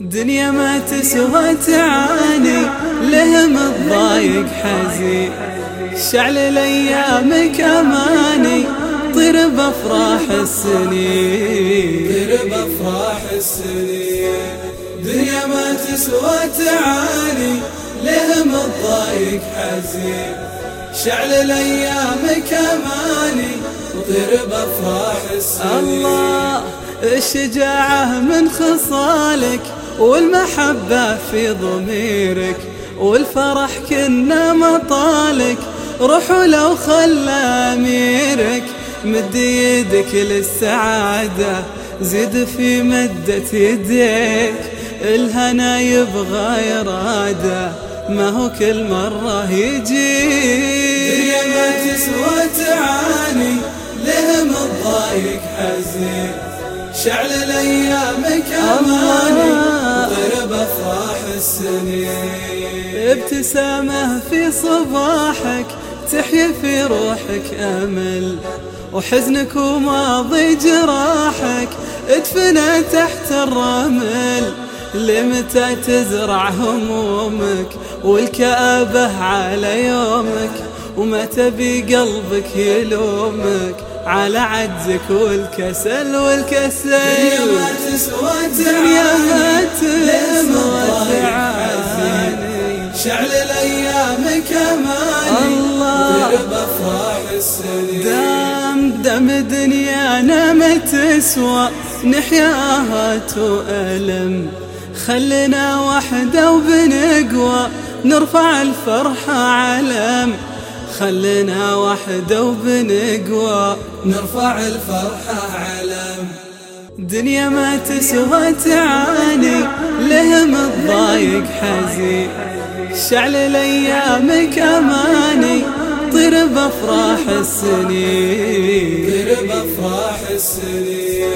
دنيا ما تسوى تعاني لهم الضايق حزين شعل الأيام كماني طير بأفراح السنين. طير بأفراح السنين. دنيا ما تسوى تعاني لهم الضايق حزين شعل الأيام كماني وطير بأفراح السنين. الله الشجاعة من خصالك. والمحبة في ضميرك والفرح كنا مطالك. روح لو خلى أميرك مد يدك للسعادة زد في مدة يديك. الهنا يبغى إرادة ما هو كل مرة يجي. دنيا ما تسوى تعاني لهم الضايق حزين. شعل الأيام كماني. افراح السنين. ابتسامة في صباحك تحيا في روحك أمل. وحزنك وماضي جراحك ادفنا تحت الرمل. لمتى تزرع همومك والكآبة على يومك؟ ومتى بقلبك يلومك؟ على عجزك والكسل والكسل. دنيا ما تسوى دنيا ما تسوى شعل الأيام كماني الله. بافراح السنين. دام دم دنيانا ما تسوى نحياها وألم خلنا وحدة وبنقوى نرفع الفرحة علم. خلنا وحدة وبنقوى نرفع الفرحة علم دنيا ما تسوى تعاني لهم الضايق حزين شعل الأيام كماني طير بأفراح السنين. طير بأفراح السنين.